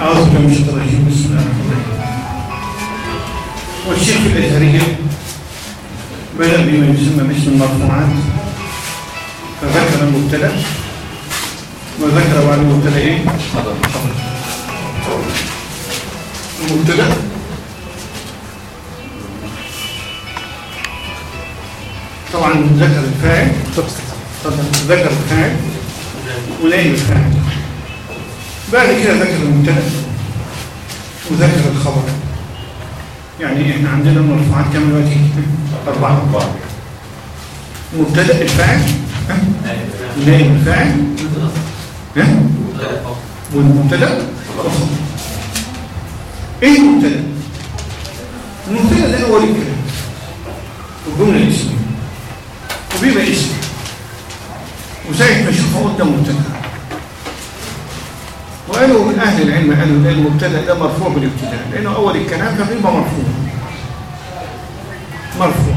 أعوذ بالله من الشيطان الرجيم. بسم الله الرحمن الرحيم. والشيخ الأزهرية بدأ بما يسمى باسم المرفوعات فذكر المبتدأ وذكر بعد المبتدأ إيه؟ المبتدأ. طبعا ذكر الفاعل ذكر الفاعل ونائب الفاعل. بعد كده ذكر المبتدا وذكر الخبر. يعني إحنا عندنا المرفوعات كم دلوقتي؟ أربعة. مبتدأ الفاعل؟ نائب الفاعل؟ والمبتدأ إيه المبتدأ؟ المبتدأ ده اول الكلام والجمله الاسميه وبيبقى اسم. وزي ما اشوفه قدام مبتدا وقالوا من أهل العلم قالوا ان المبتدا ده مرفوع بالابتداء لأنه أول الكلام فبيبقى مرفوع مرفوع.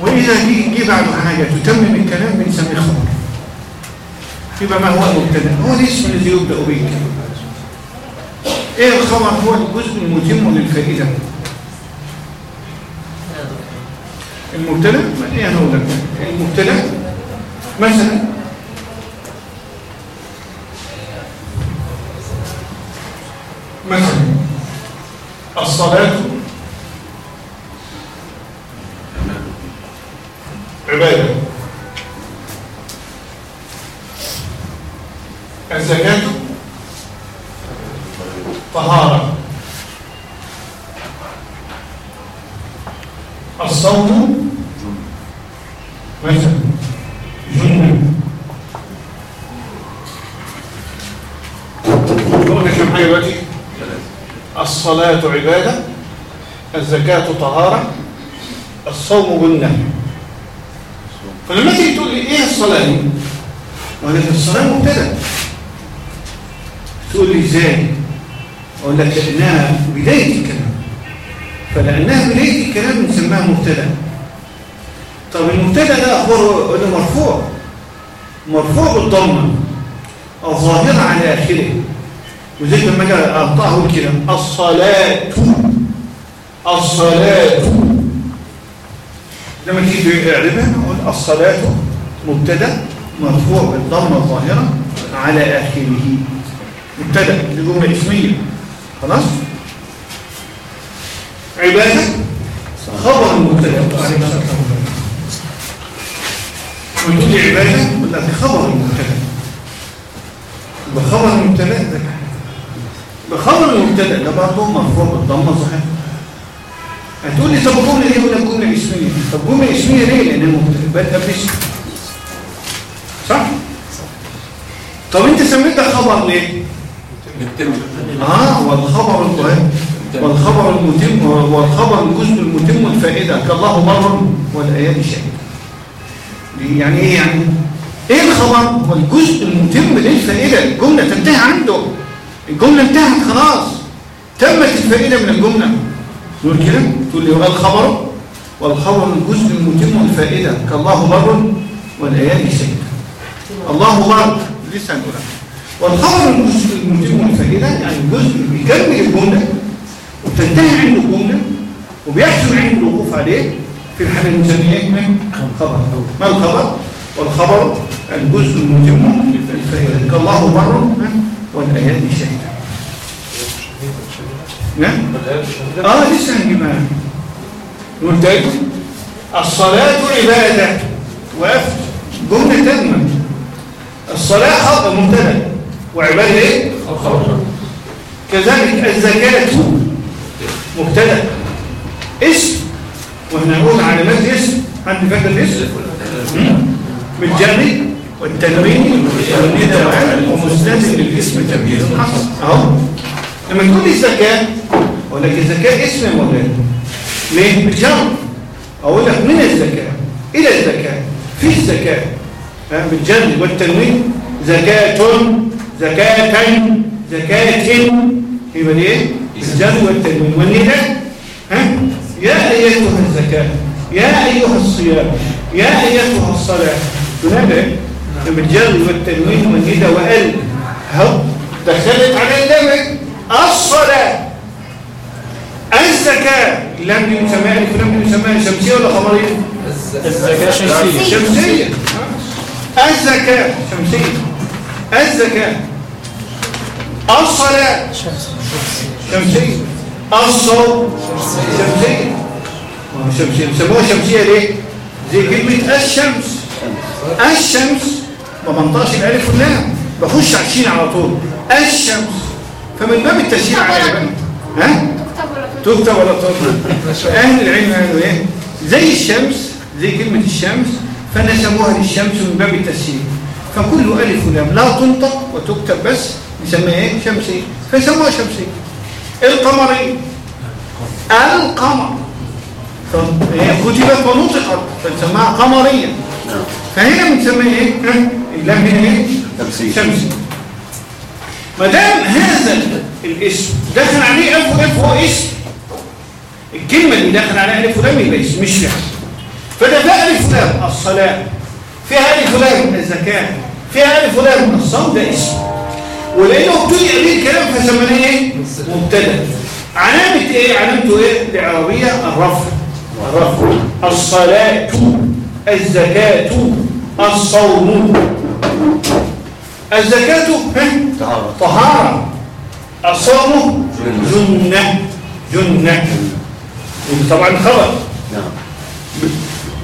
وإذا جه بعده حاجة تتمم الكلام بنسميه خبر. يبقى ما هو المبتدأ؟ هو الاسم الذي يبدأ به الكلام. إيه الخبر؟ هو الجزء المتم للفائدة. المبتدأ؟ ما إيه هقول لك المبتدأ؟ مثلا مثلا الصلاة عبادة الزكاة طهارة الصوم مثلا جنة قلنا كم حاجة دلوقتي الصلاة عبادة الزكاة طهارة الصوم جنة فلما تيجي تقول لي إيه الصلاة دي؟ أقول لك الصلاة مبتدأ. تقول لي إزاي؟ أقول لك لأنها بداية الكلام. فلأنها بداية الكلام بنسميها مبتدأ. طب المبتدأ ده أخباره انه مرفوع. مرفوع بالضمة. أو ظاهره على آخره. وزي لما أجي اقطعه كده الصلاة. الصلاة. لما تيجي اعربها نقول الصلاة مبتدأ مرفوع بالضمة الظاهرة على آخره. مبتدأ دي جملة اسمية. خلاص؟ عبادة خبر المبتدا وتقول لي عبادة يقول لك خبر المبتدا بخبر المبتدا ده بخبر المبتدا ده برضه مرفوع بالضمة صحيح هتقول لي طب الجمله إيه؟ ولا الجمله اسميه طب الجمله اسميه ليه؟ لأن بدا باسم صح؟ طب أنت سميت ده خبر ليه؟ آه والخبر المهم والخبر المتم والخبر الجزء المتم الفائدة كالله مر والايات دي يعني إيه يعني؟ إيه الخبر؟ هو الجزء المتم للفائدة. الجملة تنتهي عنده. الجملة انتهت خلاص. تمت الفائدة من الجملة. تقول كده تقول لي الخبر والخبر الجزء المتم الفائدة. كالله بر والايات شهيده الله بر لسه هنقولها والخبر الجزء المتم الفائدة يعني الجزء اللي بيكمل الجملة وبتنتهي عنده الجملة وبيحصل عنده الوقوف عليه في الحالة المسمية من خبر. ما الخبر؟ والخبر الجزء المتم للفائدة كالله بر والآيات شهيدة نعم؟ آه لسه هنجيبها تاني الصلاة عبادة وقفت جملة تامة الصلاة خبر مبتدا وعبادة إيه؟ كذلك الزكاة مبتدا اسم وإحنا نقول علامات اسم حد فاكر الاسم بالجمع والتنوين والندى وعلم ومستلزم للاسم تمييز حصل اهو لما تقول لي زكاة أقول لك الزكاة اسم ولا ليه بالجمع أقول لك من الزكاة؟ إلى الزكاة. في الزكاة. بالجمع والتنوين؟ زكاة زكاة زكاة. يبقى إيه بالجمع والتنوين. والندى ها؟ يا أيتها الزكاة. يا أيها الصيام. يا أيتها الصلاة. تنادى بالجر والتنوين والندى وقال هو دخلت عليه اللام الصلاة الزكاة. بنسميها الف واللام دي بنسميها شمسية ولا قمرية؟ الزكاة شمسية. شمسية. الزكاة. شمسية. الزكاة. الصلاة شمسية. الصوم شمسية. ما هو شمسية. بيسموها شمسية ليه؟ زي كلمة الشمس. الشمس ما بنطقش الألف واللام. بخش على الشين على طول. الشمس. فمن باب التسهيل على بقى ها؟ تكتب ولا تكتب؟ أهل العلم قالوا إيه؟ زي الشمس زي كلمة الشمس فنسموها للشمس من باب التسهيل فكل ألف ولام لا تنطق وتكتب بس نسميها إيه؟ شمسية فيسموها شمسية القمرية القمر. هي كتبت ونطقت فنسميها قمرية. فهنا بنسميها إيه؟ اللام هنا إيه؟ شمسية. ما دام هذا الاسم دخل عليه ألف وألف هو اسم. الكلمة اللي دخل عليها ألف ولام يبقى اسم مش فعل. فده فيها ألف ولام الصلاة. فيها ألف ولام الزكاة. فيها ألف ولام الصوم ده اسم. ولأنه ابتدأ به الكلام فسميناه إيه؟ مبتدأ. علامة إيه؟ علامته إيه؟ العربية الرفع. الرفع. الصلاة الزكاة الصوم. الزكاة ها؟ طهارة. طهارة. الصوم جنة. جنة. طبعا خبر. نعم.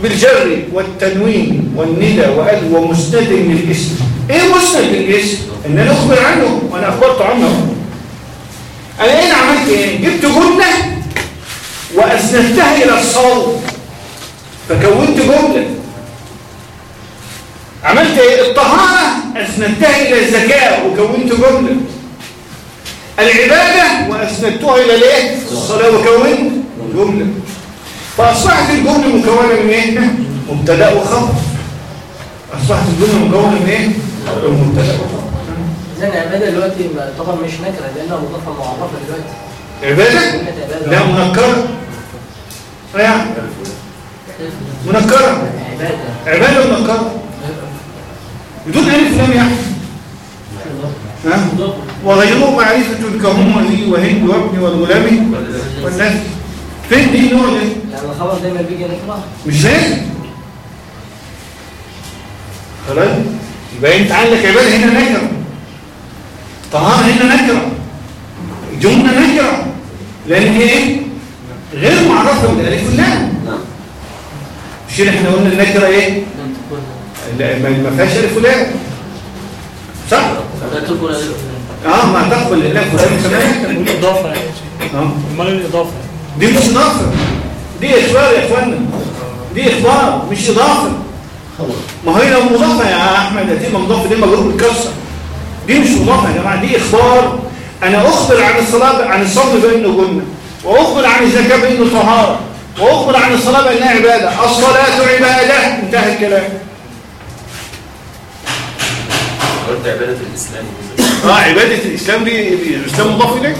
بالجر والتنوين والندى وال ومسند للإسم. إيه مسند للإسم؟ إن أنا أخبر عنه وأنا أخبرت عنه. أنا هنا عملت إيه؟ جبت جمله وأسندتها إلى الصوم. فكونت جمله عملت إيه الطهارة؟ أسندتها إلى الزكاة وكونت جمله العبادة؟ وأسندتها إلى الإيه؟ الصلاة وكونت جمله فأصبحت الجملة مكونة من إيه؟ مبتدأ وخبر أصبحت الجملة مكونة من؟ من مبتدأ وخبر إذن العبادة دلوقتي طبعا مش نكرة لأنها مضافة معرفة دلوقتي. عبادة؟ لا عبادة. منكرة. يعني منكرة. عبادة. عبادة منكرة. بدون ألف لام يعني ها؟ وغيره معرفة كهم وذي وهند وابن والغلام والناس. فين دي نوع ده؟ يعني الخبر دايما بيجي نكرة مش لازم خلاص. يبقى انت عندك عبادة هنا نكرة. طهارة هنا نكرة. جمله نكرة. لأن هي إيه؟ غير معرفه بالالف واللام. مش إحنا قلنا النكرة إيه؟ ما ما فيهاش ألف ولام صح؟ آه ما تقبل الالف واللام كمان. الإضافة يعني. آه. أمال الإضافة. دي مش اضافه دي أخبار يا اخوانا دي أخبار مش إضافة. ما هي لو مضافة يا أحمد هتبقى مضافة دي مجرور بالكسر دي مش مضافة يا جماعة دي إخبار. أنا أخبر عن الصلاة عن الصوم بانه جنه وأخبر عن الزكاة بانه طهاره وأخبر عن الصلاة بأنها عبادة. الصلاة عبادة انتهى الكلام. قلت عبادة الإسلام. آه عبادة الإسلام دي الإسلام مضاف اليه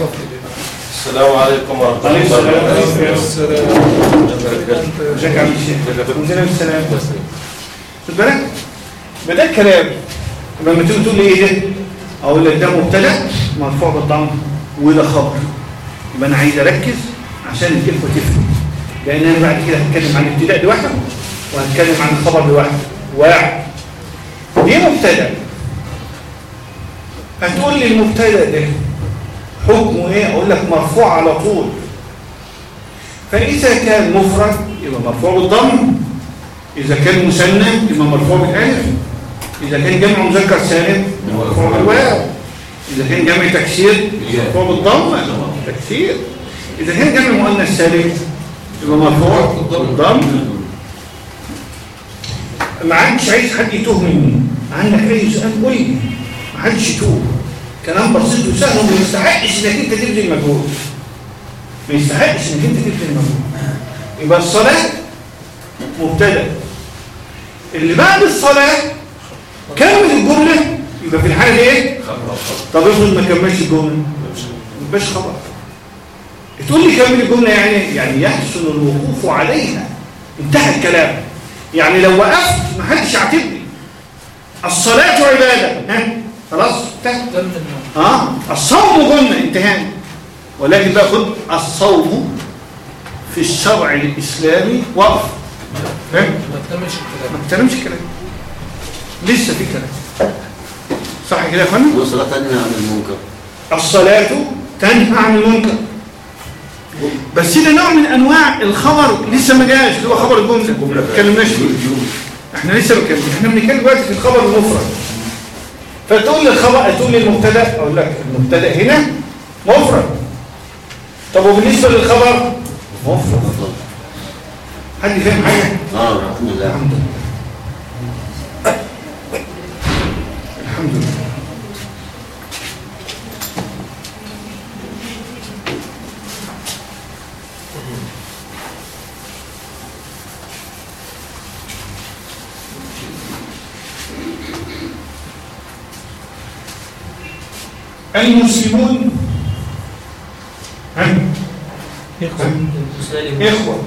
السلام عليكم ورحمة الله السلام. وبركاته. ازيك يا عم الشيخ خد بالك ما ده الكلام لما تيجي تقول لي إيه ده؟ أقول لك ده مبتدأ مرفوع بالضم وده خبر. يبقى أنا عايز أركز عشان الاخوه تفهم لأن أنا بعد كده هتكلم عن الابتداء لوحده وهتكلم عن الخبر لوحده. واحد. دي مبتدأ. هتقول لي المبتدأ ده حكمه إيه؟ أقول لك مرفوع على طول. فإذا كان مفرد يبقى مرفوع بالضم. إذا كان مثنى يبقى مرفوع بالألف. إذا كان جمع مذكر سالم يبقى مرفوع بالواو. إذا كان جمع تكسير مرفوع بالضم. تكسير. إذا كان جمع مؤنث سالم يبقى مرفوع بالضم. ما عادش عايز حد يتوه مني. عندك أي سؤال قول لي. حدش يتوه كلام بسيط وسهل وما يستحقش إنك أنت تبذل مجهود ما يستحقش إنك أنت تبذل مجهود يبقى الصلاة مبتدأ. اللي بعد الصلاة كمل الجملة يبقى في الحالة دي إيه؟ طب افرض ما كملش الجملة. ما يبقاش خبر. تقول لي كمل الجملة يعني يعني يحسن الوقوف عليها. انتهى الكلام. يعني لو وقفت ما حدش يعاتبني الصلاة عبادة. ها؟ خلاص انتهى آه ولكن بقى خد الصوم في الشرع الإسلامي وقف. فاهم؟ ما تكملش الكلام. ما تتكلمش كلام لسه في كلام. صح كده يا فندم؟ والصلاة تنهى عن المنكر. الصلاة تنهى عن المنكر. بس ده نوع من أنواع الخبر لسه ما جاش اللي هو خبر الجملة. ما اتكلمناش فيه. إحنا لسه بنتكلم إحنا بنتكلم دلوقتي في الخبر المفرد. فتقول لي الخبر تقول لي المبتدأ أقول لك المبتدأ هنا مفرد. طب وبالنسبة للخبر؟ مفرد. حد فاهم حاجة؟ آه الحمد لله. الحمد لله. الحمد لله. المسلمون. ها؟ إخوة.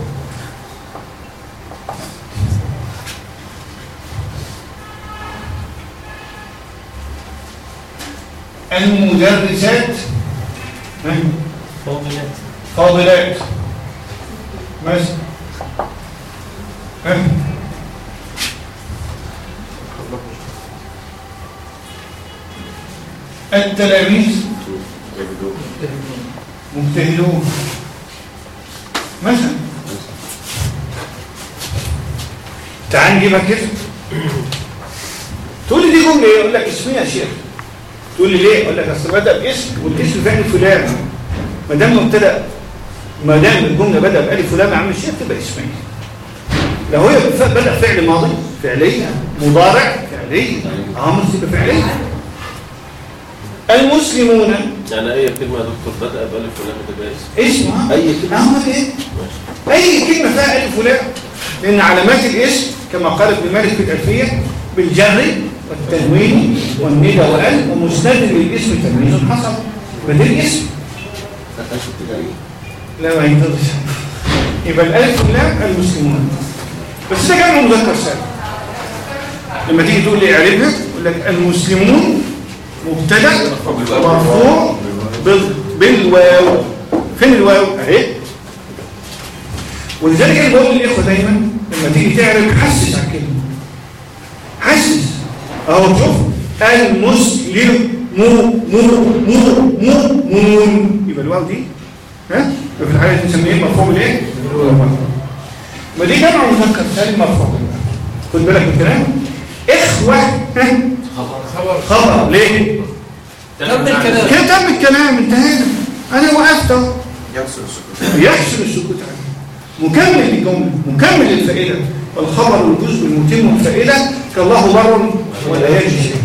المدرسات؟ فاضلات. فاضلات. مثلا التلاميذ مجتهدون مثلا. تعال نجيبها كده تقول لي دي جملة إيه؟ أقول لك اسمها يا شيخ. تقول لي ليه؟ أقول لك أصل بدأ باسم والاسم فعل فلان. ما دام مبتدأ ما دام الجملة بدأ بألف فلان يا عم الشيخ تبقى اسمين. لو هي بدأ فعل ماضي فعليا. مضارع فعليا. أمر تبقى فعليا المسلمون. يعني أي كلمة يا دكتور بدأ بألف ولام تبقى اسم أي كلمة. أهو إيه؟ أي كلمة فيها ألف ولام. لأن علامات الاسم كما قال ابن مالك في الألفية بالجر والتنوين والندى وال ومسند للاسم تمييز حصل بدل الاسم. لا ما ينتظرش يبقى الألف واللام المسلمون. بس ده جمع مذكر سالم لما تيجي تقول لي اعرفها يقول لك المسلمون مبتدأ مرفوع بال- بالواو. فين الواو؟ أهي. ولذلك أنا بقول للإخوة دايما لما تيجي تعرف حسس على الكلمة. حسس. أهو شوف. المسلم مو مو مو مو مون يبقى الواو دي. ها؟ في الحالة دي نسميه مرفوع بالإيه؟ ما دي جمع مذكر سالم مرفوع. خد بالك من الكلام. إخوة ها؟ خبر. خبر. ليه؟ كمل كلام كده تم الكلام؟ انتهينا أنا وقفت اهو. يحسن السكوت. عنه مكمل للجمله مكمل للفائده والخبر والجزء المتم الفائدة كالله بر ولا يجي شيء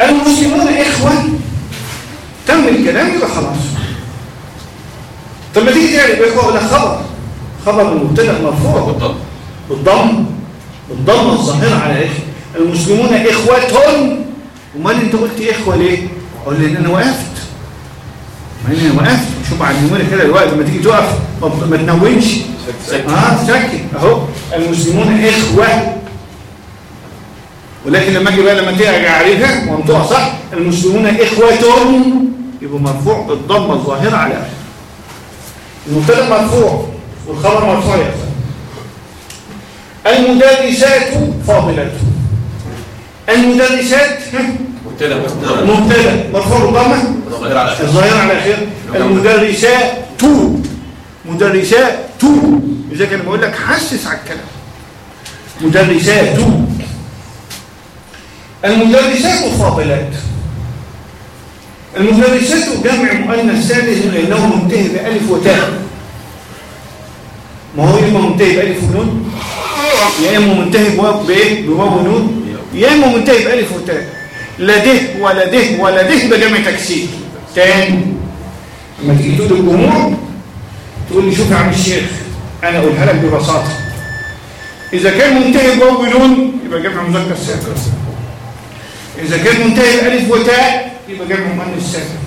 المسلمون إخوة تم الكلام يبقى خلاص. طب ما تيجي تعرف إخوة ولا خبر؟ خبر المبتدا مرفوع. بالضبط. بالضم. بالضم الظاهرة على إيه المسلمون اخوة امال أنت قلت إخوة ليه؟ أقول لأن أنا وقفت. ما أنا وقفت. شوف النمرة كده الوقت لما تيجي تقف ما- تنونش آه سكت. أهو. المسلمون إخوة. ولكن لما أجي بقى لما ترجع عليها وانطقها صح؟ المسلمون اخوة يبقى مرفوع بالضمة الظاهرة على اخر المبتدا مرفوع والخبر مرفوع يا أخي. المدرسات فاضلات المدرسات؟ مبتدأ. مبتدأ. مرفوع بالضمه الظاهر على اخر الظاهرة على خير. المدرسات تو. مدرسات تو. إذا كان بقول لك حسس على الكلام. مدرسات تو. المدرسات فاضلات المدرسات جمع مؤنث سالم لأنه منتهي بألف وتاء. ما هو إما منتهي بألف ونون؟ يا إما منتهي بواو بإيه بواو ونون. يا إما منتهي بألف وتاء. لا ده ولا ده ولا ده ده جمع تكسير. تاني. لما تيجي تقول الجموع تقول لي شوف يا عم الشيخ أنا أقولها لك ببساطة. إذا كان منتهي بواو ونون يبقى جمع مذكر ساكن. إذا كان منتهي بألف وتاء يبقى جمع مؤنث ساكن.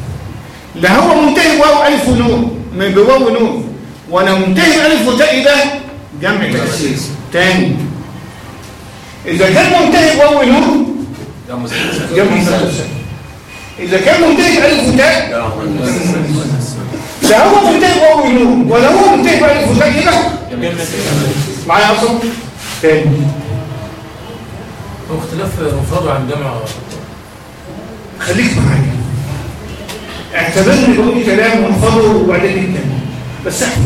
لا هو منتهي بواو ألف ونون من بواو ونون ولا منتهي بألف وتاء ده جمع تكسير. تاني. إذا كان منتهي بواو ونون جمع ساكن إذا كان منتهي بالف وتاء لا هو منتهي بواو ونون ولا هو منتهي بالف وتاء كده معايا أصلا تاني. هو اختلاف مفرده عن جمع خليك معايا. اعتبرني بقول كلام واحفظه وبعدين نتكلم. بس احفظ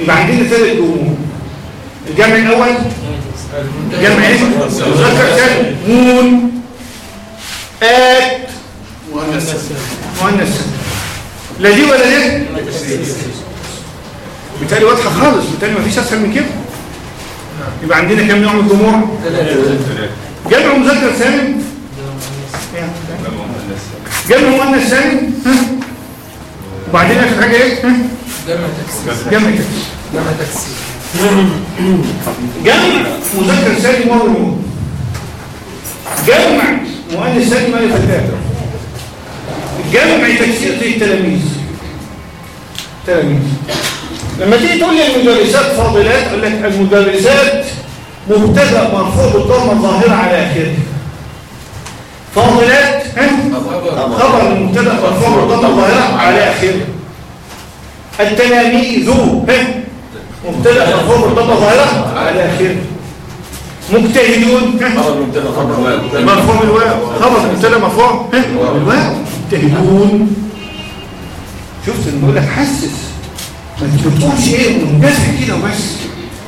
يبقى عندنا ثلاث جمهور. الجمع الأول جمع إيه؟ مذكر سالم مون ات مؤنث مؤنث لا دي ولا دي بالتالي واضحه خالص بالتالي مفيش اسهل من كده يبقى عندنا كم نوع من الجمهور جمع مذكر سالم جمع مؤنث سالم وبعدين اخر حاجة إيه جمع تكسير جمع تكسير جمع مذكر سالم وهو نون جمع مؤنث سالم الف التاء جمع تكسير زي التلاميذ تلاميذ لما تيجي تقول لي المدرسات فاضلات أقول لك المدرسات مبتدأ مرفوع بالضمه الظاهرة على اخره فاضلات خبر المبتدا مرفوع بالضمه الظاهره على اخره التلاميذ مبتدأ مرفوع بالضمه الظاهره على اخره مجتهدون خبر مبتدأ خبر واو مرفوع بالواو خبر المبتدا مرفوع ها؟ بالواو مجتهدون شفت اللي بقول لك حسس ما تقولش إيه مندفع كده وبس.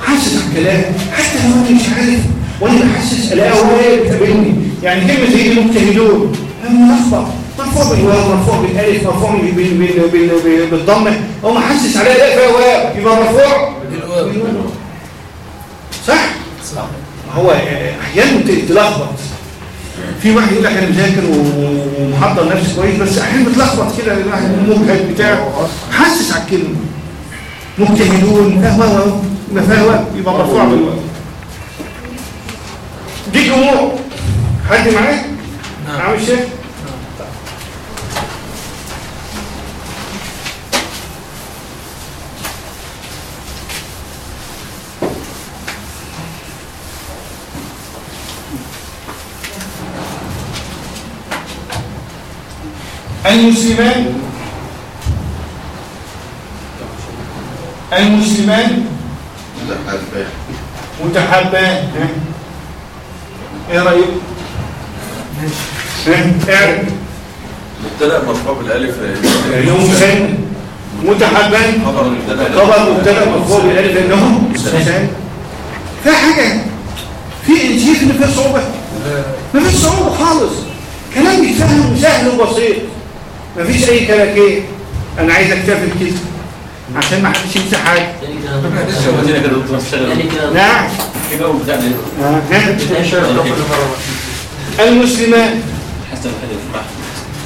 حسس على الكلام. حتى لو أنا مش عارف وأنا بحسس ألاقي هو إيه بتقابلني. يعني كلمة زي دي مجتهدون أنا اخبر مرفوع بالواو مرفوع بالألف مرفوع بال- بال- بال- بال- بال- بالضمة. هو محسس عليها واو يبقى مرفوع. بالواو. صح صح هو أحيانا تلخبط في واحد يقول لك أنا مذاكر ومحضر نفسي كويس بس أحيانا بتلخبط كده الواحد المجهد بتاعه حسس على الكلمة مجتهدون فهو يبقى فهو يبقى مرفوع بالواو دي جموع حد معايا؟ نعم. عامل شيء؟ المسلمان المسلمان متحبان؟ إيه رأيك؟ ها؟ اعرف مبتدأ مرفوع بالالف لأنه مسلم متحبان خبر مبتدأ. مرفوع بالالف لأنه مسلم في حاجة. في شيء ان فيه صعوبة. ما فيش صعوبة خالص. كلام سهل وبسيط. ما فيش اي كلاكيه أنا عايز أكتفي كده عشان ما حدش ينسى حاجة. نعم معاه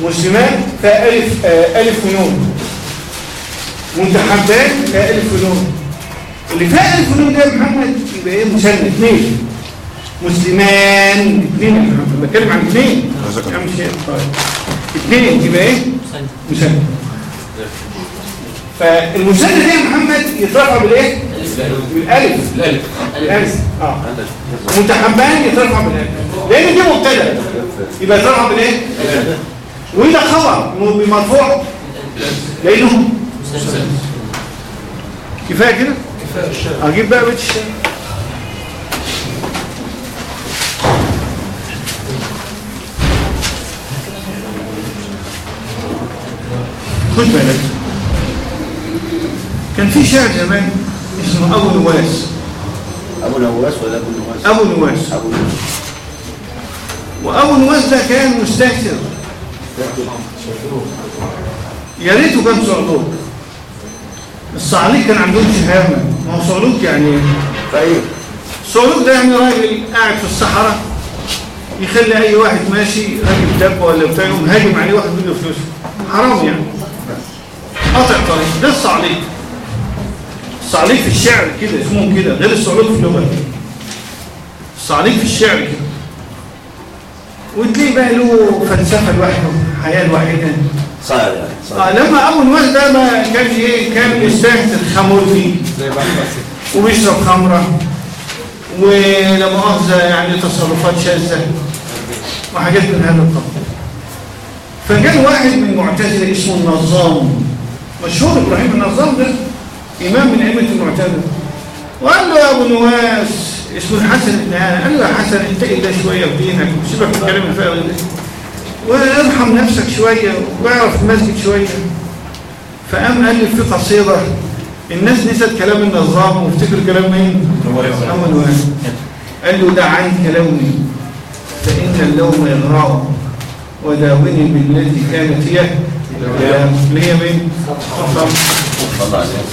مسلمان فألف آه ألف ونون متحبان فألف ونون اللي فيها ألف ونون ده يا محمد يبقى إيه؟ مسند اثنين. مسلمان. اثنين. بتكلم عن اثنين. اثنين يبقى إيه؟ مسند فالمسند ده يا محمد يترفع بالإيه؟ بالألف. الألف. الألف. آه. متحبان يترفع بالألف. لأن دي مبتدأ. يبقى يترفع بالايه؟ وده خبر مرفوع لأنه كفاية كده؟ كفاية أجيب بقى بيت الشعر خد بالك. كان في شعر زمان اسمه أبو نواس. أبو نواس ولا أبو نواس؟ أبو نواس. أبو نواس. وأبو نواس ده كان مستهتر يا ريته كان صعلوك. الصعاليك كان عندهم شهامة. ما هو صعلوك يعني إيه؟ طيب. صعلوك ده يعني راجل قاعد في الصحراء يخلي أي واحد ماشي راجل دب ولا بتاع يقوم هاجم عليه واحد منه فلوس. حرام يعني. قاطع طريق. ده الصعليك الصعليك في الشعر كده اسمهم كده غير الصعلوك في اللغة. الصعليك في الشعر كده. وتلاقي بقى له فلسفة لوحده حياة لوحده صار يعني آه لما ابو نواس ده ما كان إيه كان يستهتر خمرجي وبيشرب خمرة. ولا مؤاخذة يعني تصرفات شاذة. وحاجات من هذا القبيل. فجاء واحد من المعتزلة اسمه النظام. مشهور إبراهيم النظام ده إمام من أئمة المعتزلة. وقال له يا أبو نواس اسمه الحسن بن هاني قال له يا حسن اتقي الله شوية في دينك وسيبك من الكلام الفارغ ده. وارحم نفسك شوية واعرف المسجد شوية. فقام الف في قصيدة الناس نسيت كلام النظام وافتكر كلام مين؟ ابو نواس قال له دع عنك لومي فإن اللوم يغرع وداوني بالتي كانت هي. هي مين؟ الله عليك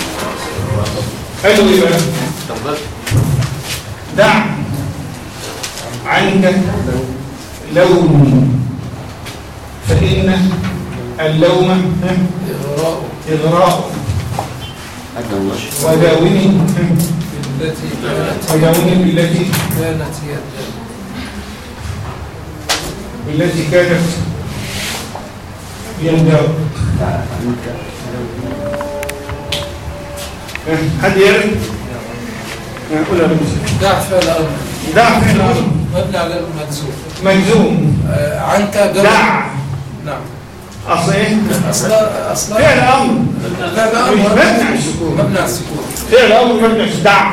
له إيه بقى؟ دع عنك لوم فإن اللوم إغراء وداوني وداوني بالتي كانت بالتي كانت ينداو حد يعرف؟ قولها بمسك دع فعل أمر. دع فعل أمر. مبني على المجزوم. مجزوم. عنك جر دع نعم. إيه؟ أصلا أصلا فعل أمر. فعل مش أمر مبني على السكون. مبني على السكون. فعل أمر مبني على دع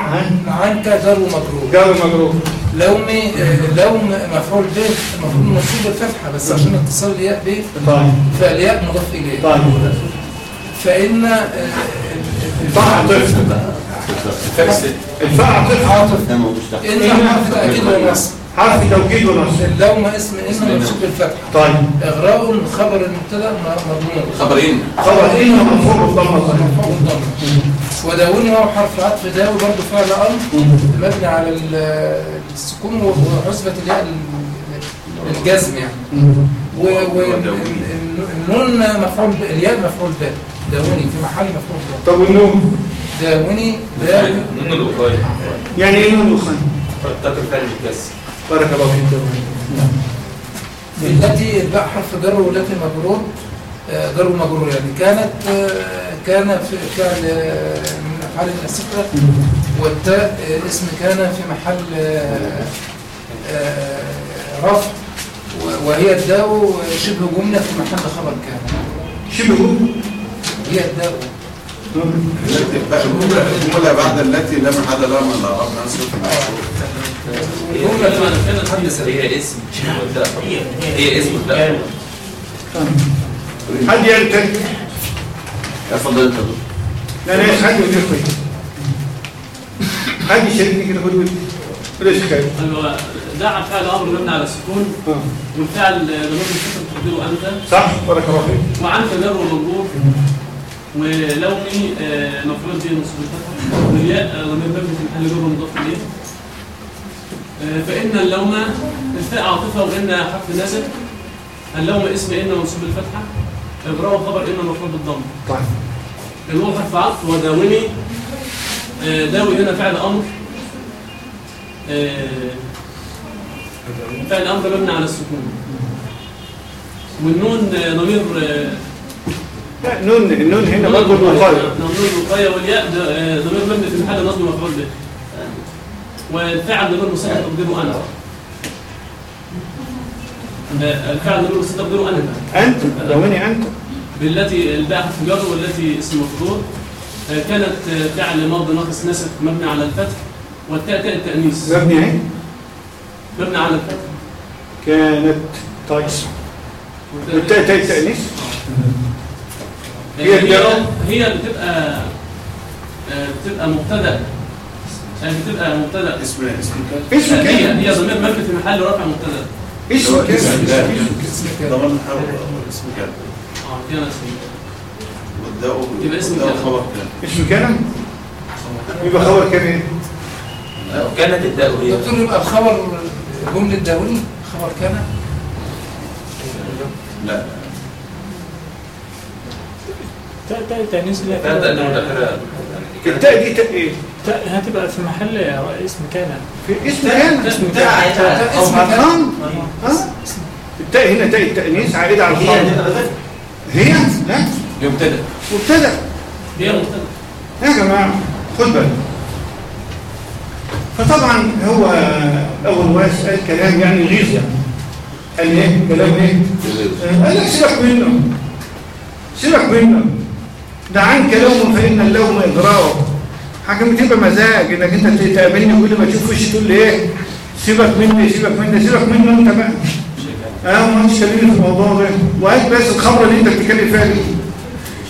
عنك جر ومجرور جار مجرور لومي آه، لوم مفعول به المفروض منصوب بالفتحة بس عشان اتصال الياء به طيب. فالياء مضاف إليه. طيب. فإن آه، الفاء عطف الفاء عطف عاطف مشتق إن حرف ونصب حرف توكيد ونصب. اللوم اسم إن منصوب بالفتحة. طيب. إغراء خبر المبتدا مضمون. خبرين. خبر إيه مرفوع وداوني هو حرف عطف داوي برضه فعل أمر مبني على ال- السكون وحسبة الياء للجزم يعني. والنون مفعول الياء مفعول به داوني في محل مفعول به طب والنوم داوني داوي نون الوقاية يعني إيه نون دخان تاكل فعل الكسر بارك الله فيك التي الباء حرف جر والتي مجرور آه، جر ومجرور يعني. كانت آه، كان في فعل آه، من أفعال الستة والتاء آه، اسم كان في محل آه، رفع. وهي الداء شبه جملة في محل خبر كان. شبه هي الداء. الجملة بعد التي لا محل لها من الأعراب نصرف الجملة هي اسم هي اسم لا حد تاني اتفضل انت. لا لا حد يقول لي حد يشاركني كده خد ودي ليش خير؟ أيوة دع فعل أمر مبني على السكون والفعل ضمير مستتر تقديره أنت. صح بارك الله فيك. وعنك جر ومجرور ولومي آه، مفعول به منصوب الفتح والياء آه، ضمير مبني في محل جر مضاف إليه. آه، فإن اللوم الفاء عاطفه وان حرف ناسب اللوم اسم إن منصوب الفتحة. ابراء خبر ان مفعول بالضم طيب. الواو حرف عطف وداوني آه، داوي هنا فعل أمر. آه، فعل أمر مبني على السكون. والنون آه، ضمير نون النون هنا برضه الوقاية نون والياء ضمير مبني في محل نصب مفعول به. والفعل ضمير مستتر تقديره آه، الفعل ضمير مستتر تقديره أنا. انت لوني انت بالتي الباء حرف جر والتي اسم مفعول آه، كانت آه، فعل ماضي ناقص ناسخ مبني على الفتح والتاء تاء التأنيث. مبني إيه؟ مبني على الفتح. كانت طيب والتاء تاء التأنيث؟ هي هي؟ هي بتبقى آه، بتبقى مبتدأ. آه، بتبقى مبتدأ. اسم اسم كان. اسم آه، هي هي ضمير مبني في محل رفع مبتدأ. اسم اسم كان. ضمن حول اسم كده يبقى اسم كان اسم كان يبقى خبر كان إيه؟ كانت الداء هي. دكتور يبقى الخبر جملة داوني خبر كان لا. تاء تاء التأنيث لا كانت المتأخرة التاء دي تاء إيه؟ تاء هتبقى في محل اسم كان في اسم كان اسم كان افهام ها؟ التاء هنا تاء التأنيث عائدة على الخبر. هي ها يبتدأ مبتدأ. هي مبتدأ؟ يا جماعة خد بالك. فطبعا هو أول واس قال كلام يعني غيظ يعني. قال إيه؟ كلام إيه؟ قال لك سيبك منه. سيبك منه. ده عن كلامه فإن اللوم إضراره حاجة بتبقى مزاج إنك أنت تقابلني كل ما تشوف وشي تقول لي إيه؟ سيبك مني سيبك مني سيبك منه انت بقى آه ما كلمني في الموضوع ده. وهات بس الخبرة اللي أنت بتتكلم فيها دي.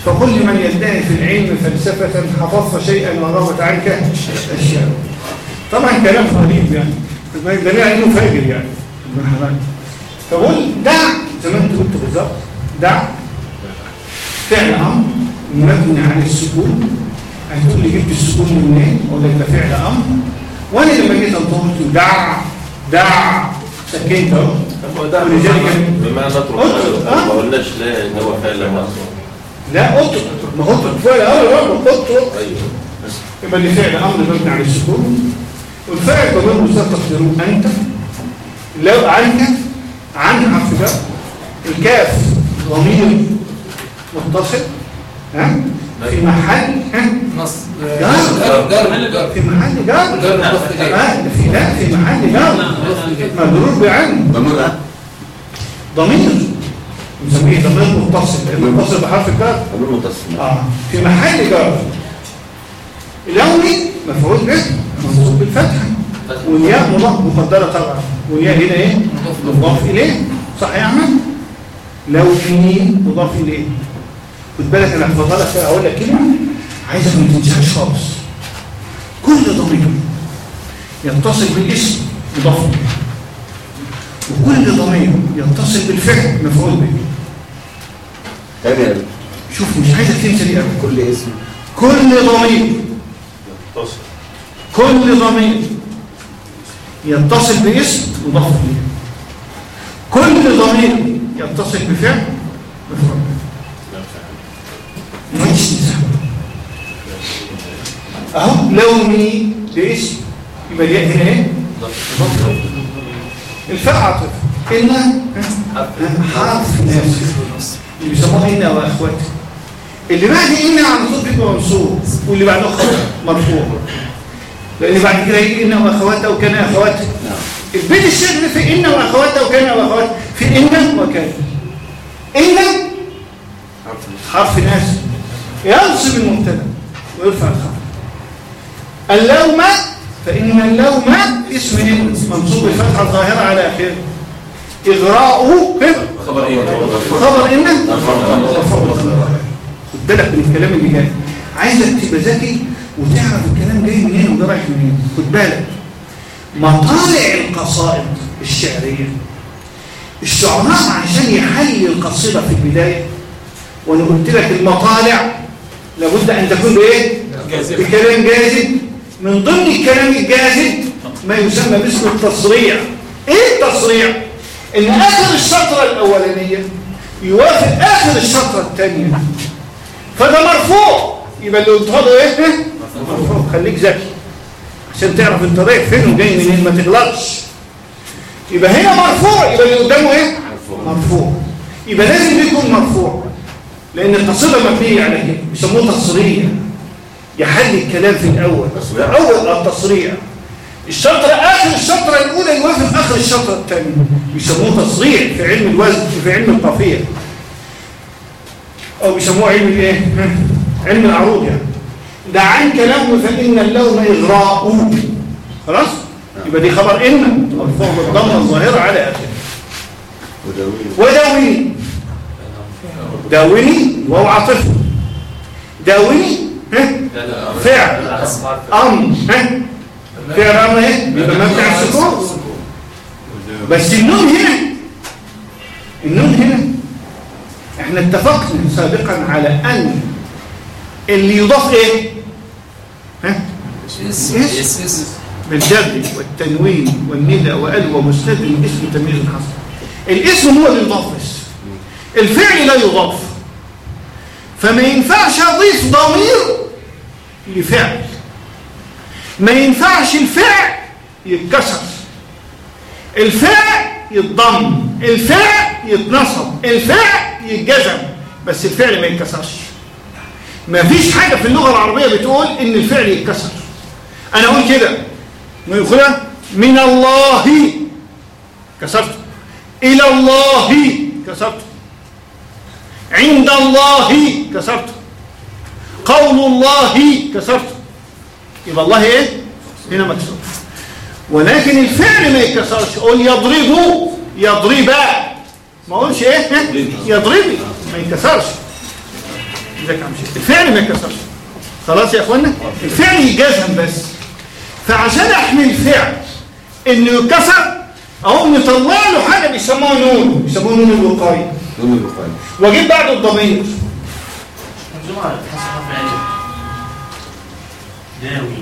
فكل من يدعي في العلم فلسفة حفظت شيئا وغابت عنك اشياء طبعا كلام غريب يعني. دليل على انه فاجر يعني. فقول دع زي ما أنت قلت بالظبط. دع فعل أمر مبني على السكون. هتقول لي جبت السكون منين أقول لك ده فعل أمر؟ وأنا لما جيت قلت دع دع سكنت أهو. هو ده ولذلك اترك اترك، آه. ما قلناش لا إن هو فعل مصر لا اترك ما هو اترك فعل أمر اترك أيوه. يبقى اللي فعل أمر مبني على السكون. والفاعل ضمير مستتر تقدرون أنت لو عنك عن جر الكاف ضمير متصل ها؟ في محل ها؟ نص. جر. جر. في محل جر. جر في لا في محل جر. مجرور بعين. ضمير أه؟ ضمير. نسميه ضمير متصل متصل بحرف الجر ضمير متصل آه. في محل جر. لوني مفعول به منصوب بالفتحة. والياء مضاف مقدرة طبعا. والياء هنا إيه؟ مضاف إليه. صح يا احمد لوني مضاف إليه. خد بالك أنا هحفظها لك أقول لك كلمة عايزك ما تنساهاش خالص. كل ضمير يتصل بالاسم مضاف إليه. وكل ضمير يتصل بالفعل مفعول به. تاني يا شوف مش عايزك تنسى دي ابدا كل اسم. كل ضمير. تصل كل ضمير يتصل باسم مضاف إليه. كل ضمير يتصل بفعل مفعول به. تنساها أهو لوني باسم. يبقى الياء هنا. إيه الفاء عاطفه ان حرف ناسخ اللي بيسموها ان واخواتها اللي بعد ان على طول بيبقى منصوب واللي بعده خبر مرفوع. لأن بعد كده يجي ان واخواتها وكان اخواتها البيت الشعر في ان واخواتها وكان واخواتها في ان وكان. ان حرف ناسخ ينصب المبتدا ويرفع الخبر اللوم فإن اللوم اسم إن منصوب الفتحة الظاهرة على آخره. إغراء خبر إيه؟ خبر إن خد بالك من الكلام اللي جاي. عايزك تبقى ذكي وتعرف الكلام جاي منين وده رايح منين خد بالك. مطالع القصائد الشعرية. الشعراء عشان يحلي القصيدة في البداية. وأنا قلت لك المطالع لابد أن تكون جاذب. بكلام جاذب من ضمن الكلام الجاذب ما يسمى باسم التصريع. إيه التصريع؟ إن آخر الشطرة الأولانية يوافق آخر الشطرة الثانية. فده مرفوع. يبقى اللي قلت له إيه؟ مرفوع. خليك ذكي. عشان تعرف أنت رايح فين وجاي منين ما تغلطش. يبقى هنا مرفوع. يبقى اللي قدامه إيه؟ مرفوع. يبقى لازم يكون مرفوع. لأن القصيده مبنيه على كده بيسموه تصريع. يحل الكلام في الأول. ده اول التصريع الشطره آخر الشطره الأولى يوافق آخر الشطره الثانية بيسموه تصريع في علم الوزن في علم القافيه أو بيسموه علم الإيه؟ علم العروض يعني. ده عن كلامه فإن اللون إغراء. خلاص؟ يبقى دي خبر إن مرفوع بالضمه الظاهرة على آخره. وداويني داويني وهو عاطفه داويني فعل. أمر. ها فعل أمر إيه؟ بيبقى مبني على السكون. بس النون هنا. النون هنا. إحنا اتفقنا سابقا على أن اللي يضاف إيه؟ ها اس إس. اس اس بالجر والتنوين والندى وال ومستد من اسم تمييز الحصر. الاسم هو اللي يضاف الفعل لا يضاف. فما ينفعش أضيف ضمير لفعل. ما ينفعش الفعل يتكسر. الفعل يتضم. الفعل يتنصب. الفعل يتجزم. بس الفعل ما يتكسرش. ما فيش حاجة في اللغة العربية بتقول إن الفعل يتكسر. أنا أقول كده. من يقولها من الله. كسرته إلى الله. كسرته عند الله. كسرته قول الله كسرته. يبقى الله إيه؟ هنا مكسور. ولكن الفعل ما يتكسرش. قول يضربوا يضربا ما اقولش إيه؟ يضربي ما يتكسرش. الفعل ما يتكسرش. خلاص يا إخوانا؟ الفعل يجازم بس. فعشان احمي الفعل إنه يتكسر اقوم نطلع له حاجة بيسموها نون. بيسموها نون الوقاية. دول البخاري واجيب بعده الضمير. الجمعة تحس حرف عين داوي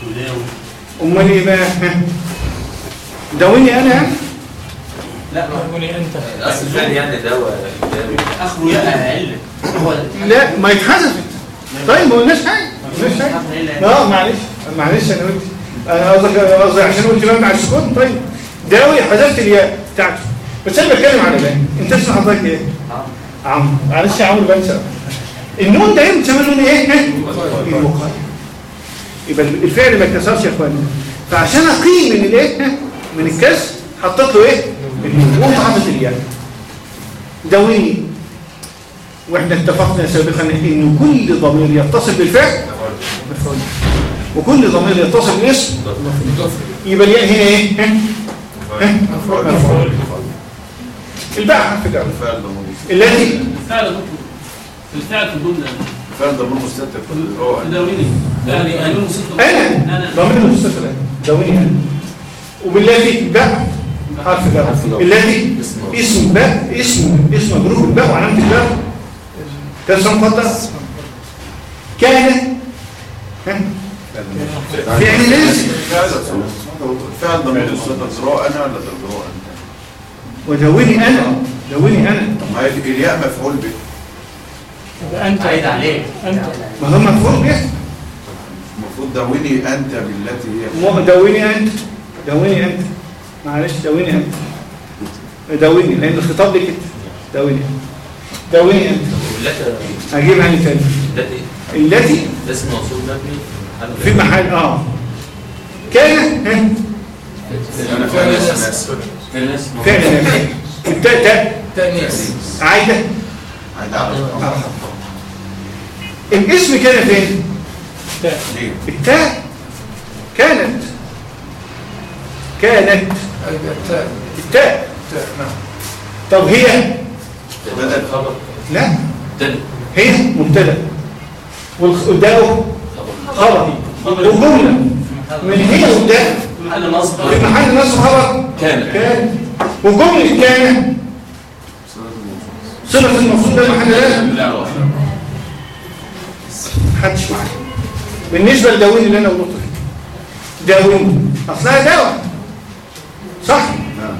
تداوي أمال إيه بقى؟ داويني أنا؟ لا قولي أنت؟ أصل الفعل يعني دواء اخره ياء عله هو لا ما يتحذفت طيب ما قلناش حاجة. ما قلناش حاجة. آه معلش. معلش أنا قلت أنا قصدك قصدي عشان قلت بقى مع السكون طيب داوي حذفت الياء بتاعته. بس أنا بتكلم على ده. أنت اسم حضرتك إيه؟ عمرو معلش يا عمرو بنسى النون ده بنسميه نون إيه؟ الوقايه يبقى الفعل ما اتكسرش يا اخوانا فعشان أقيم من الإيه؟ من الكسر حطيت له إيه؟ النون وقمت حاطط الياء داويني وإحنا اتفقنا سابقا إن كل ضمير يتصل بالفعل. مفعول وكل ضمير يتصل باسم يبقى الياء هنا إيه؟ ها؟ ها؟ مفعول. الباء حرف جر الذي؟ الفعل. الفعل في الجملة. الفعل ده مستتر. في الروع تداويني يعني أنا؟ أنا. ضمير المستتر داويني أنا. وبالذي باء. حرف جر الذي؟ اسم. باء. اسم. اسم مجرور بالباء وعلامة الباء كسر مقدر كان ها؟ فعل لازم الفعل ده مستتر. ذراع أنا ولا ده ذراع أنت؟ وداوني أنا داوني أنا. طب ما هي الياء مفعول به. يبقى أنت عيد عليك. أنت. ما هو مفعول به؟ المفروض داوني أنت بالتي هي. مو داوني أنت. داوني أنت. معلش داوني أنت. داوني لأن الخطاب لك انت داوني. داوني أنت. هجيب يعني تاني التي. اسم موصول مبني في محل آه. كان ها؟ أنا فعل الناس فعل نافع التاء تاء آه. الاسم كان فين؟ التاء كانت. كانت. التاء تاء نعم. طب هي؟ خبر. لا. هي مبتدأ. والداء خبر. وجمله من هي والداء محل نصب. محل نصب خبر كان كان وجملة كان صلة المفروض ده محل لازم لا محدش معايا. بالنسبة لداوين اللي أنا قلته داوين اصلها دواء صح؟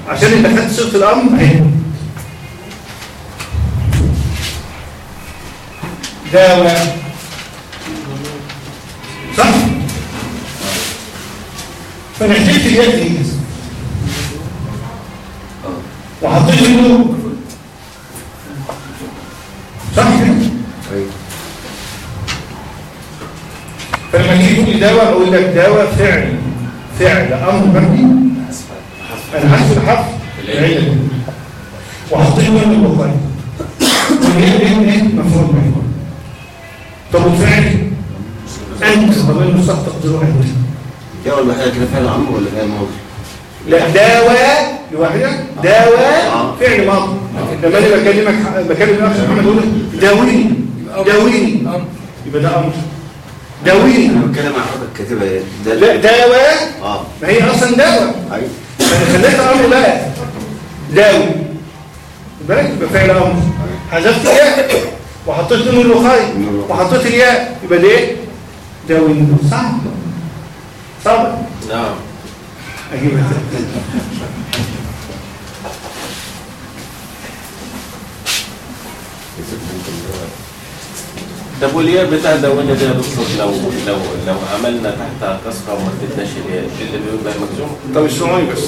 عشان أنت خدت صيغه الأمر. اهي دواء صح؟ فنحتاج اليد دي وحطيت النور صح كده؟ فلما تيجي تقول لي دواء أقول لك دواء فعل فعل أمر مبني. أنا حاسب الحرف. العلة. وحطيت له البخاري. وهي إيه مفهوم. به طب والفعل أنت. ضمير مستقبل تقديره؟ انت يا ولا حاجة كده فعل عمرو ولا فعل ماضي؟ لا دواء لوحدها دواء آه. فعل ماضي. لما أنا بكلمك بكلم الأخ محمد أقول له داويني داويني يبقى ده أمر. داويني أنا بتكلم عن حضرتك كاتبها إيه لا دواء آه. ما هي أصلا دواء أيوه. فانا خليتها أمر بقى. داوي. بالك يبقى فعل أمر. حذفت الياء وحطيت نون الوخاي وحطيت الياء. يبقى ده إيه؟ داوي. صح. نعم. طب والياء بتاع ده يا دكتور لو لو لو عملنا تحتها كسره وما إيه اللي بيبقى مجزوم طب اسمعوني بس.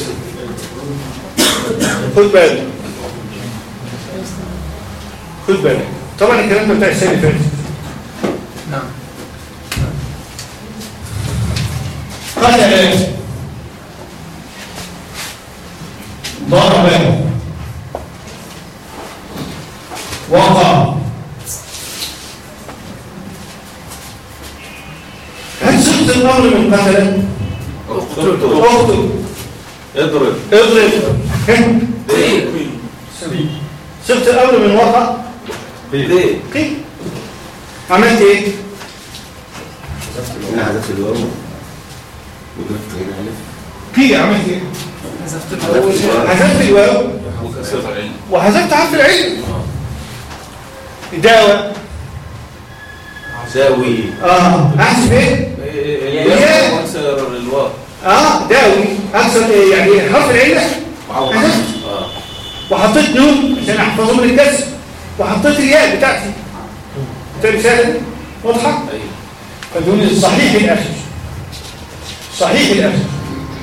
خد بالك. خد بالك. طبعا الكلام ده بتاع السنة اللي فاتت نعم. قال ضرب وقع هل صيغة الأمر من قتل؟ اقتلته اقتل اضرب اضرب صيغة الأمر من وقع ليه قيل عملت إيه؟ هنا حذفت الواو وضفت هنا الف قيل عملت إيه؟ حذفت الأول حذفت الواو وحذفت حرف العلم داوى ساوي آه احسب إيه؟ الياء واكسر الواو آه داوي أكثر إيه يعني حرف حذفت آه. وحطيت نون عشان احفظه من الكسر وحطيت الياء بتاعتي. بالتالي سهل واضحة؟ أيوه. فدون الصحيح الآخر صحيح الآخر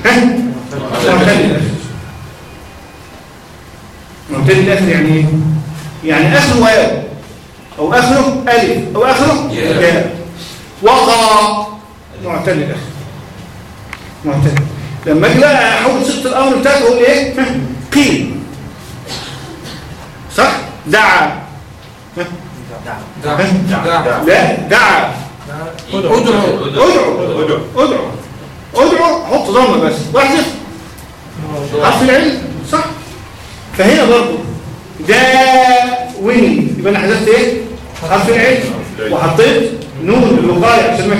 ها؟ معتدل الآخر معتدل الآخر يعني إيه؟ يعني اخره واو أو آخره؟ ألف. أو آخره؟ ياء. وقع. معتدل. الآخر معتدل. لما أجي بقى أحول صيغه الأمر بتاعته أقول إيه؟ ها؟ قيل. صح؟ دعا. ها؟ دع ها؟ دع لا دعا. ادعو. ادعو. ادعو. ادعو. ادعو. حط ضمة بس. واحذف حرف العلم. صح؟ فهنا برضو. داوني يبقى أنا حذفت إيه؟ حرف العلم وحطيت نون الوقاية عشان ما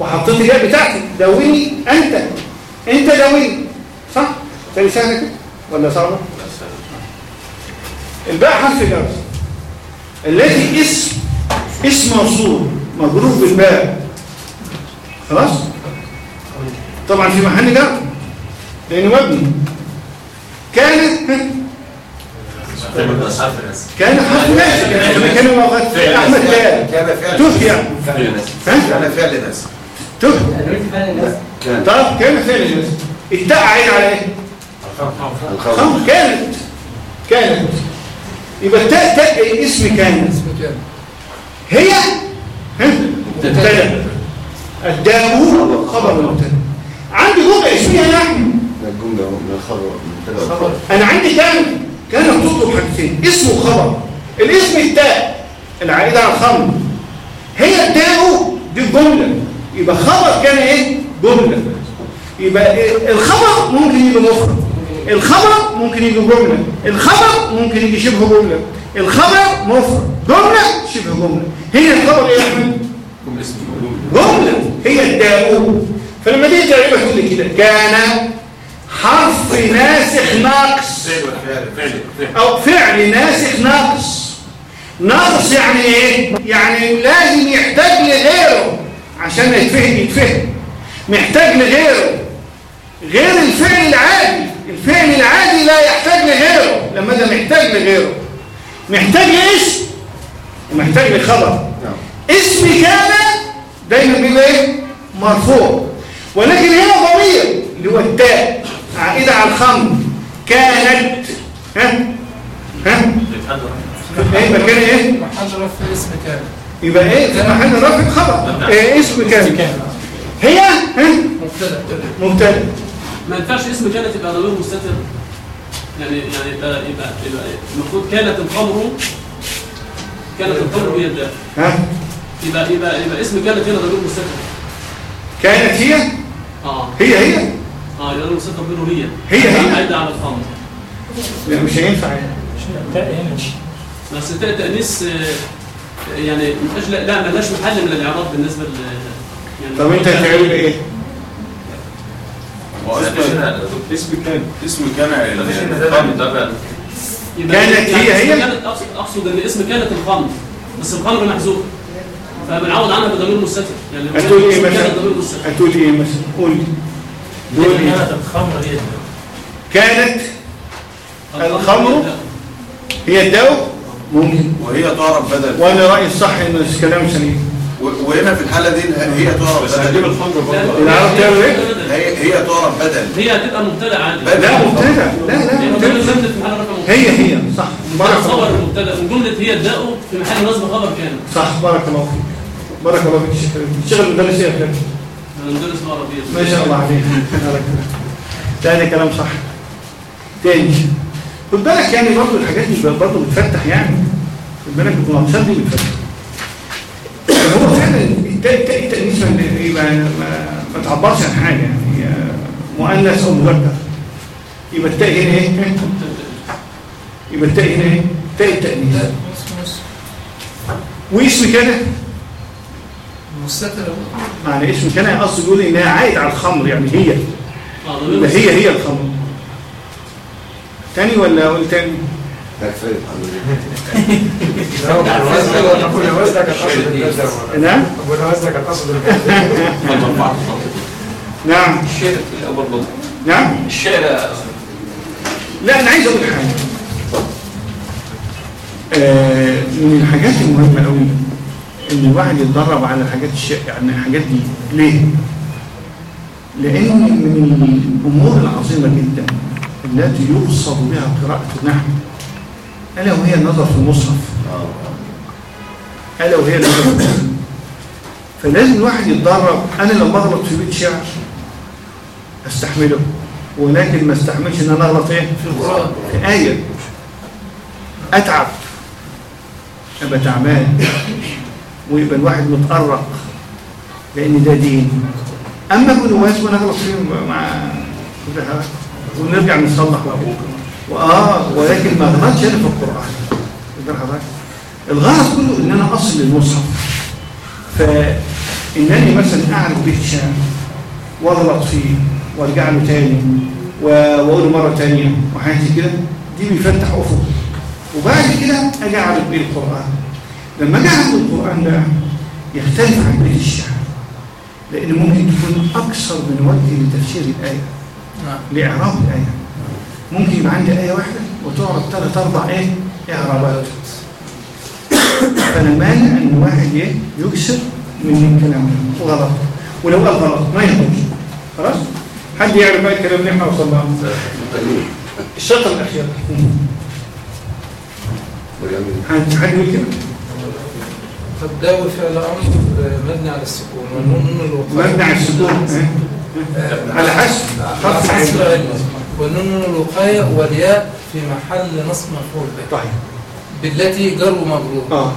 وحطيت الياء بتاعتي. داوني أنت. أنت داوني صح؟ تاني سهله كده؟ ولا صعبة؟ الباء حرف جر الذي اسم اسم موصول مجرور بالباء. خلاص؟ طبعا في محل جر. لأنه مبني. كان كان حرف كانوا وقت أحمد كان كان ها كان فعل ناس. تهت يعني كان طب كان فعل الناس التاء عين على إيه؟ الخبر خمس كانت كانت يبقى التاء تاء اسم كان. هي؟ مبتدأ. الداو خبر مبتدأ. عندي جملة اسمها نحن. من الجملة من الخبر. أنا عندي كان كان بتطلب حاجتين اسم وخبر. الاسم التاء العائده على الخمر. هي الداو دي الجمله يبقى خبر كان إيه؟ جملة. يبقى إيه؟ الخبر ممكن يجي مفرد. الخبر ممكن يجي جملة. الخبر ممكن يجي شبه جملة. الخبر مفرد. جملة شبه جملة. هي الخبر إيه يا أحمد؟ جملة هي الداو فلما تيجي تعرفها تقول لي كده كان حرف ناسخ ناقص. أو فعل ناسخ ناقص. ناقص يعني إيه؟ يعني لازم يحتاج لغيره عشان يتفهم يتفهم. محتاج لغيره. غير الفعل العادي. الفعل العادي لا يحتاج لغيره. لما ده محتاج لغيره. محتاج لاسم ومحتاج لخبر. اسم كان دايما بيبقى إيه؟ مرفوع. ولكن هنا ضمير اللي هو التاء. عائدة على الخمر. كانت ها؟ ها؟ إيه مكان إيه؟ محل رفع اسم كان يبقى إيه؟ محل رفع خبر إيه اسم كان هي؟ ها؟ مبتدأ. مبتدأ. ما ينفعش اسم كانت يبقى ضمير مستتر. يعني يعني يبقى يبقى, يبقى المفروض كانت الخمر كانت الخمر هي الداء ها؟ يبقى يبقى يبقى اسم كانت هنا ضمير مستتر. كانت هي؟ آه. هي هي. آه يبقى ضمير مستتر ضمير هي هي. على الخمر لا مش هينفع يعني. بس التاء التأنيث آه، يعني مش لا لا ملهاش محل من الإعراب بالنسبة ل يعني طب أنت هتعمل إيه؟ هو اسم اسم كان اسم كان كانت يعني هي- هي؟ أقصد إن اسم كانت الخمر بس الخمر محذوف فبنعوض عنها بضمير مستتر. يعني هتقول إيه مثلا؟ هتقول إيه مثلا؟ قول لي. قول لي الخمر هي كانت الخمر هي الدواء؟ ممكن. وهي تعرف بدل. وأنا رأيي الصح ان الكلام سليم. وهنا في الحالة دي هي تعرف بدل. العرب تعمل إيه؟ هي هي تعرف بدل. هي هتبقى مبتدأ عادي. لا مبتدأ. لا لا ضمير مبتدأ. هي هي. صح. بارك خبر الله المبتدأ. وجملة هي الداء في محل نصب خبر كامل. صح. بارك الله فيك. بارك الله فيك. شغل مدرس إيه يا فندم؟ عربية ما شاء الله عليك. تاني كلام صح. تاني. خد بالك يعني برضه الحاجات دي برضه بتفتح يعني. خد بالك المناقشات دي بتفتح. هو فعلا ما- يبقى ما, ما تعبرش عن حاجة يعني. هي مؤنث أو مذكر. يبقى التاء هنا إيه؟ يبقى التاء هنا إيه؟ تاء التأنيث. واسم كده؟ مستتر اسم كان قصد يقول إنها عايد على الخمر يعني هي. آه ضمير يبقى هي هي الخمر. تاني ولا أقول تاني؟ ده نعم؟ الكذب نعم. الشعر نعم. الشعر لا أنا عايز أقول حاجة. آه من الحاجات المهمة قوي إن الواحد يتدرب على الحاجات الشيء يعني الحاجات دي. ليه؟ لأن من الأمور العظيمة جدا التي يقصد بها قراءة النحو. ألا وهي النظر في المصحف؟ ألا وهي النظر فلازم الواحد يتدرب. أنا لما اغلط في بيت شعر أستحمله ولكن ما أستحملش إن أنا أغلط إيه؟ في القرآن في آية. أتعب. أبقى تعبان. ويبقى الواحد متأرق لأن ده دين. أما ابن واس وأنا أغلط فيه مع كل حاجة ونرجع نصلح وآه ولكن ما غلطش أنا في القرآن. واخد حضرتك؟ الغرض كله إن أنا أصل للمصحف فإنني مثلا أعرف بيت شعر وأغلط فيه وأرجع له تاني و- وأقوله مرة تانية وحاجات زي كده. دي بيفتح أفق. وبعد كده أجي أعرف بيه القرآن. لما أجي اعرف القرآن ده يختلف عن بيت الشعر لأن ممكن تكون أكثر من وجه لتفسير الآية نعم. لإعراب الآية. ممكن يبقى عندي آية واحدة وتعرض ثلاث أربع إيه اعرابات فأنا مانع إن واحد إيه؟ يكسر من الكلام ده وغلط ولو قال غلط ما يهمش خلاص؟ حد يعرف بقى الكلام اللي إحنا وصلنا له؟ الشطر الأخير. حد حد يقول كده؟ فالداوي فعل أمر مبني على السكون والنون نون الوقايه مبني على السكون. إيه؟ آه، على حسب. خط حسب والنون نون الوقايه والياء في محل نصب مفعول به. طيب. بالتي جر ومجرور آه.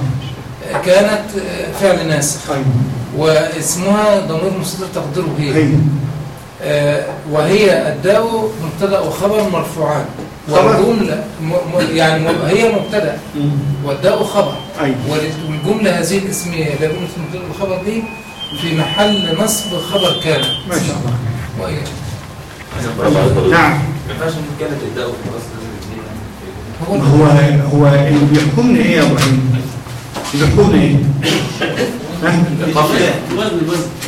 آه، كانت آه، فعل ناسخ. طيب. واسمها ضمير مستتر تقديره هي. هي آه، وهي الداء مبتدأ وخبر مرفوعان. م- يعني م- هي مبتدا والداء خبر أيوه والجمله هذه الاسميه اللي هي جمله المبتدا والخبر دي في محل نصب خبر كان ما شاء الله وإيه؟ نعم ما ينفعش ان كانت الداء هو هو هو اللي بيحكمنا إيه يا إبراهيم؟ اللي بيحكمنا إيه؟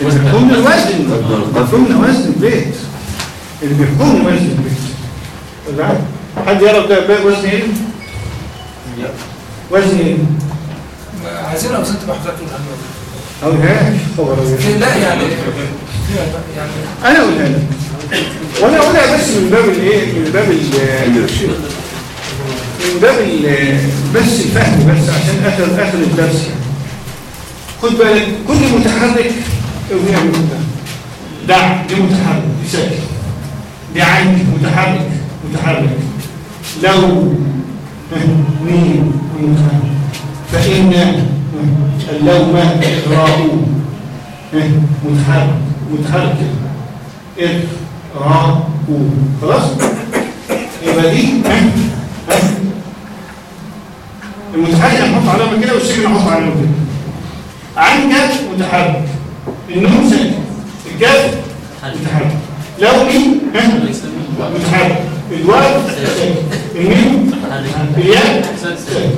بيحكمنا الوزن بيحكمنا وزن البيت اللي بيحكمنا وزن البيت تمام؟ حد يعرف ده بقى وزن إيه؟ وزن إيه؟ عايزين اوزان تبقى حضرتك أو هاش خبر. لا يعني يعني أنا اقولها لك وأنا اقولها بس من باب الإيه؟ من باب من باب بس الفهم بس عشان اخر آخر الدرس. يعني. خد بالك كل متحرك ارميها متحرك دع دي متحرك دي ساكن دي عين متحرك متحرك. لو مين؟ متحرك فإن اللوم إغراء متحرك متحرك إغراء خلاص؟ يبقى دي؟ المتحرك هنحط علامة كده والسجن هنحط علامة كده عن كاف متحرك. النون ساكن الكاف متحرك. لو مين؟ متحرك. الميم الياء ساكن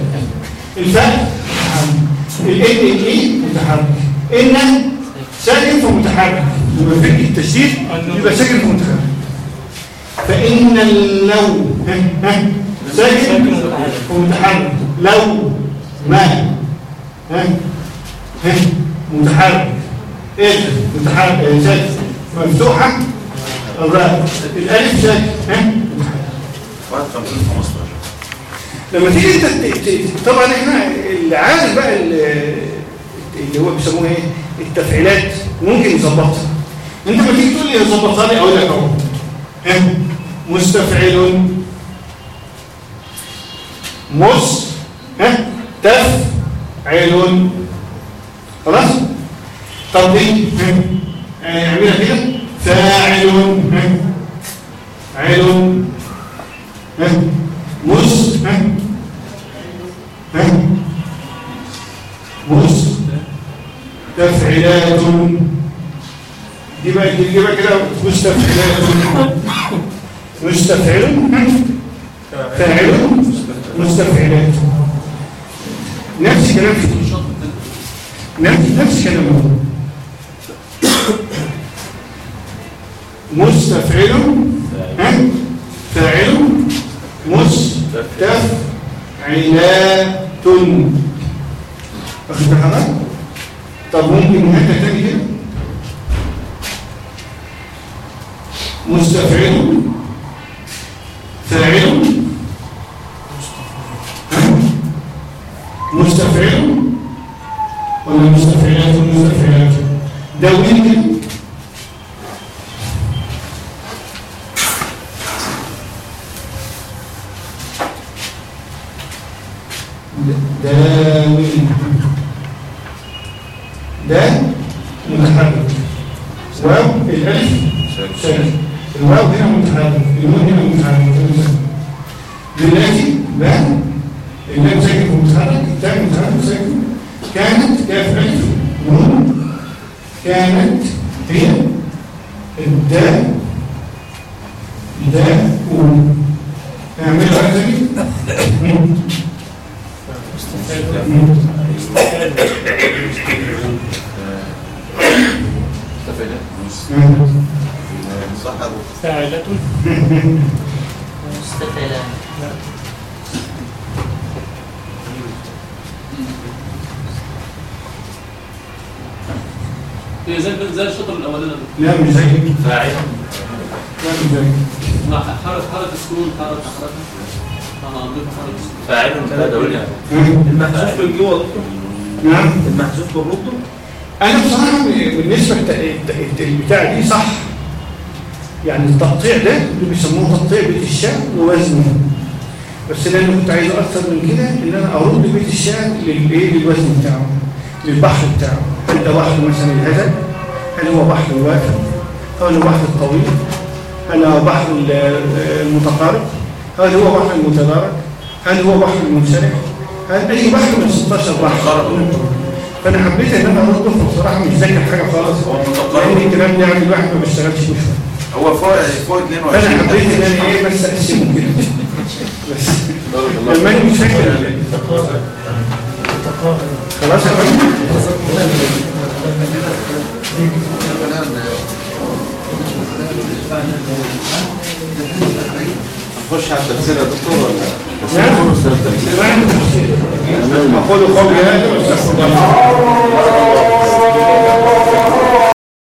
الفاء الان الاي متحرك. ان ساكن فمتحرك لما فيك التشديد يبقى ساكن فمتحرك فإن اللو ها ها ساكن فمتحرك لو ما ها ها متحرك إيه متحرك. ساكن مفتوحة. الألف ساكن ها؟ متحرك واحد خمسين خمستاشر لما تيجي انت طبعا إحنا اللي عارف بقى ال- اللي هو بيسموه إيه؟ التفعيلات ممكن يظبطها. انت لما تيجي تقول لي ظبطها لي أقول لك أهو. ها، مستفعل. مس ها؟ تف علم خلاص؟ طب آه، اعملها كده. فاعل علم مس مس تفعيلات دي بقى كده مستفعلات مستفعل. فاعل مستفعلات نفس كلام. نفس نفس كلام. مستفعل فاعل مستفعلات. واخد بالك؟ طب ممكن هذا تاني كده. مستفعل فاعل؟ مستفعل. ولا مستفعلات مستفعلات ده وين كده داوي ده متحرك واو الالف ساكن الواو هنا متحرك النون هنا متحرك دلوقتي ده اللام ساكن ومتحرك التاء متحرك وساكن كانت كاف الف نون كانت هي الداء داء اعملوا حاجة زي صح فاعلة مستفعلان هي زي زي الشطر الأولاني. لا مش زي فاعل. لا مش زي حركه حركه سكون حركه حركه آه فاعل كده دولي المحذوف بالجوه نعم. المحذوف بالرده أنا بصراحة بالنسبة البتاع دي صح. يعني التقطيع ده اللي بيسموه تقطيع بيت الشعر ووزنه. بس اللي أنا كنت عايز أكتر من كده إن أنا أرد بيت الشعر للإيه؟ للوزن بتاعه للبحر بتاعه. هل ده بحر مثلا الهزل هل هو بحر الوافر هل هو بحر الطويل هل هو بحر ال- المتقارب هل هو بحر المتدارك هل هو بحر المنسرح هل أي بحر من 16 بحر. فأنا حبيت إن أنا ارده بصراحة مش ذاكر حاجة خالص لأن الكلام ده يعني الواحد ما بيشتغلش فيه هو فوق فوق 22 فأنا حبيت إن أنا إيه بس أقسمه كده. بس لما أنا مش فاكر. خلاص نخش على التفسير يا دكتور ولا؟ نعم. خذوا قولي يعني.